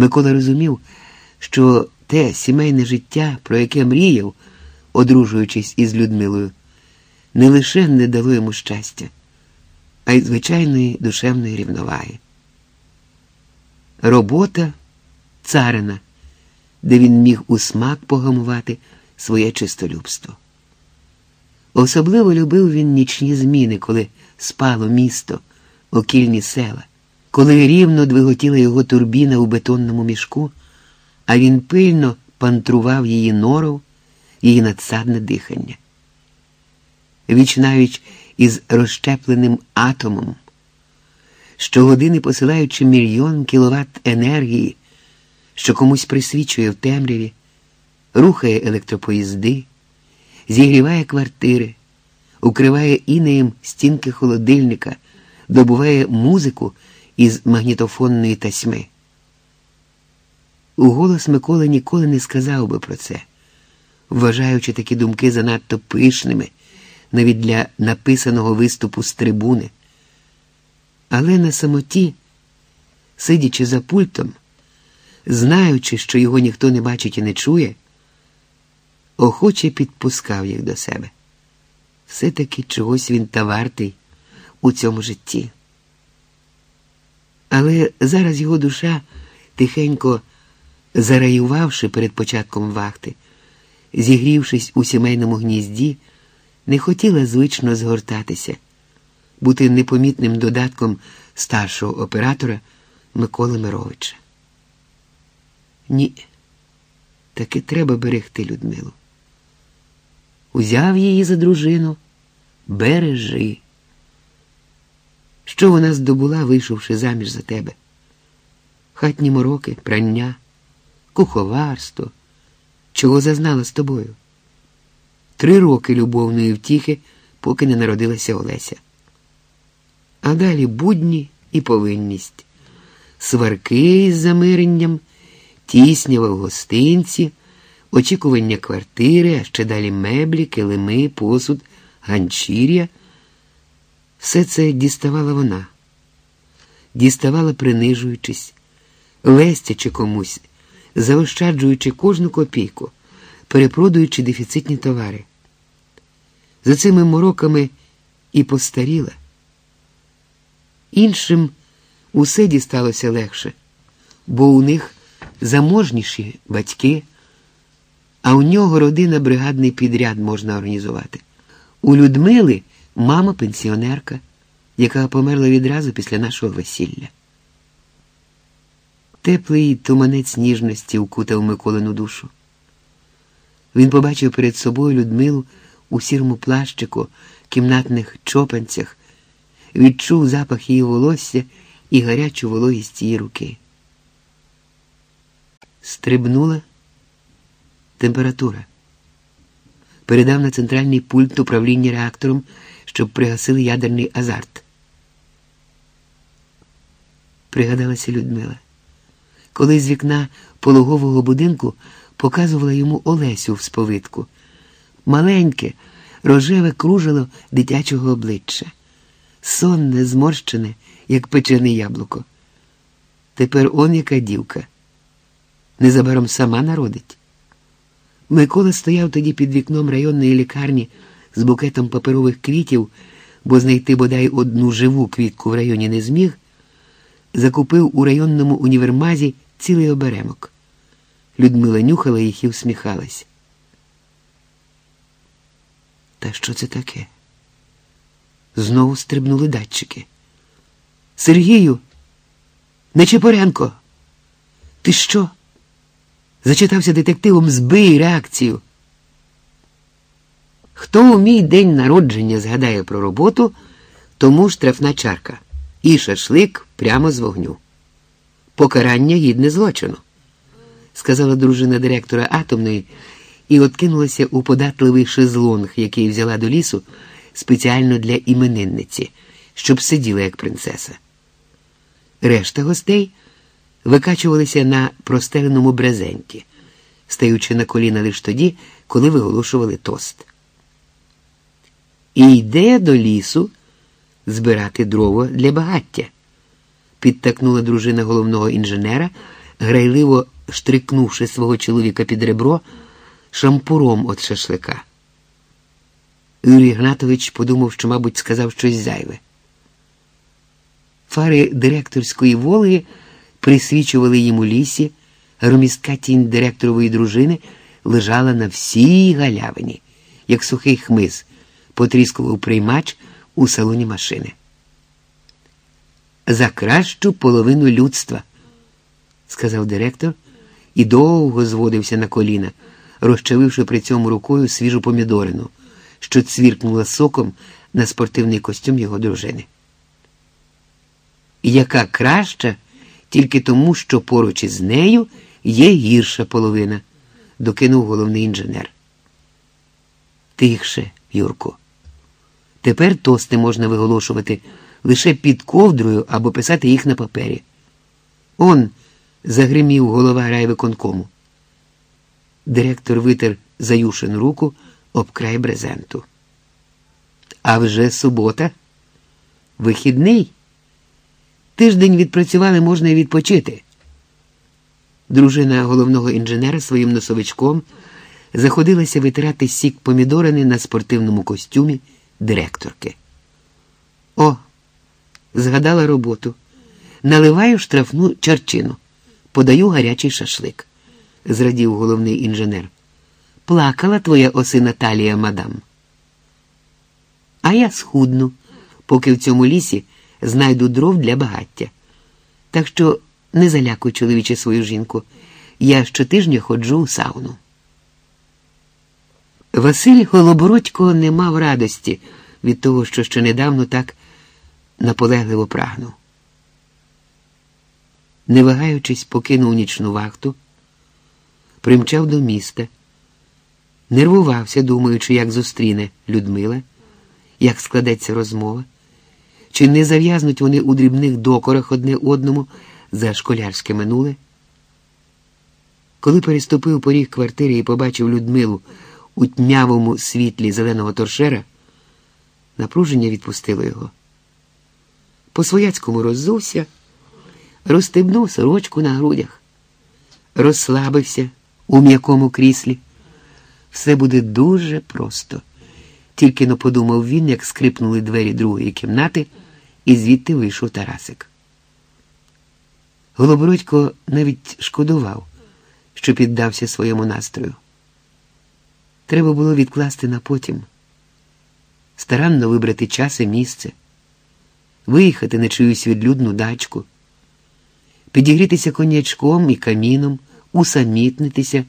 Микола розумів, що те сімейне життя, про яке мріяв, одружуючись із Людмилою, не лише не дало йому щастя, а й звичайної душевної рівноваги. Робота царина, де він міг у смак погамувати своє чистолюбство. Особливо любив він нічні зміни, коли спало місто, окільні села, коли рівно двиготіла його турбіна у бетонному мішку, а він пильно пантрував її норов, її надсадне дихання. Віч із розщепленим атомом, щогодини посилаючи мільйон кіловат енергії, що комусь присвічує в темряві, рухає електропоїзди, зігріває квартири, укриває інеєм стінки холодильника, добуває музику із магнітофонної тасьми. Уголос Микола ніколи не сказав би про це, вважаючи такі думки занадто пишними, навіть для написаного виступу з трибуни. Але на самоті, сидячи за пультом, знаючи, що його ніхто не бачить і не чує, охоче підпускав їх до себе. Все-таки чогось він та вартий у цьому житті. Але зараз його душа, тихенько зараювавши перед початком вахти, зігрівшись у сімейному гнізді, не хотіла звично згортатися, бути непомітним додатком старшого оператора Миколи Мировича. Ні, таки треба берегти Людмилу. Узяв її за дружину, бережи. Що вона здобула, вийшовши заміж за тебе? Хатні мороки, прання, куховарство, чого зазнала з тобою? Три роки любовної втіхи, поки не народилася Олеся. А далі будні і повинність, сварки із замиренням, тіснява в гостинці, очікування квартири, а ще далі меблі, килими, посуд, ганчір'я. Все це діставала вона, діставала, принижуючись, лестячи комусь, заощаджуючи кожну копійку, перепродуючи дефіцитні товари. За цими мороками і постаріла. Іншим усе дісталося легше, бо у них заможніші батьки, а у нього родина бригадний підряд можна організувати. У Людмили мама пенсіонерка, яка померла відразу після нашого весілля. Теплий туманець ніжності укутав Миколину душу. Він побачив перед собою Людмилу у сірому плащику, кімнатних чопанцях, відчув запах її волосся і гарячу вологість її руки. Стрибнула температура. Передав на центральний пульт управління реактором, щоб пригасили ядерний азарт. Пригадалася Людмила. Коли з вікна пологового будинку показувала йому Олесю в сповитку. Маленьке, рожеве кружело дитячого обличчя, сонне, зморщене, як печене яблуко. Тепер он яка дівка. Незабаром сама народить. Микола стояв тоді під вікном районної лікарні з букетом паперових квітів, бо знайти бодай одну живу квітку в районі не зміг, закупив у районному універмазі цілий оберемок. Людмила нюхала їх і всміхалась. Та що це таке? Знову стрибнули датчики. Сергію, Нечепоренко, ти що? Зачитався детективом збий реакцію. Хто у мій день народження згадає про роботу, тому штрафна чарка і шашлик прямо з вогню. Покарання гідне злочину, сказала дружина директора атомної і откинулася у податливий шезлонг, який взяла до лісу спеціально для іменинниці, щоб сиділа як принцеса. Решта гостей викачувалися на простеленому брезенті, стаючи на коліна лише тоді, коли виголошували тост. І йде до лісу збирати дрова для багаття, підтакнула дружина головного інженера, грайливо штрикнувши свого чоловіка під ребро шампуром від шашлика. Юрій Ігнатович подумав, що, мабуть, сказав щось зайве. Фари директорської Волги присвічували їм у лісі, громістка тінь директорової дружини лежала на всій галявині, як сухий хмиз, потріскував приймач у салоні машини. За кращу половину людства, сказав директор і довго зводився на коліна, розчавивши при цьому рукою свіжу помідорину, що цвіркнула соком на спортивний костюм його дружини. Яка краща тільки тому, що поруч із нею є гірша половина, докинув головний інженер. Тихше, Юрко. Тепер тости можна виголошувати лише під ковдрою або писати їх на папері. Он загримів голова райвиконкому. Директор витер заюшену руку об край брезенту. А вже субота? Вихідний? Тиждень відпрацювали можна і відпочити. Дружина головного інженера своїм носовичком заходилася витирати сік помідорини на спортивному костюмі директорки. О, згадала роботу. Наливаю штрафну чарчину, подаю гарячий шашлик, зрадів головний інженер. Плакала твоя оси Наталія, мадам. А я схудну, поки в цьому лісі знайду дров для багаття. Так що не залякуй чоловіче свою жінку. Я щотижня ходжу у сауну. Василь Голобородько не мав радості від того, що ще недавно так наполегливо прагнув. Не вагаючись, покинув нічну вахту, примчав до міста, нервувався, думаючи, як зустріне Людмила, як складеться розмова, чи не зав'язнуть вони у дрібних докорах одне одному за школярське минуле. Коли переступив поріг квартири і побачив Людмилу у тьмявому світлі зеленого торшера, напруження відпустило його. По свояцькому роззувся, розстебнув сорочку на грудях, розслабився у м'якому кріслі. Все буде дуже просто. Тільки но подумав він, як скрипнули двері другої кімнати, і звідти вийшов Тарасик. Голобородько навіть шкодував, що піддався своєму настрою. Треба було відкласти на потім, старанно вибрати час і місце, виїхати на чиюсь відлюдну дачку, підігрітися конячком і каміном, усамітнитися.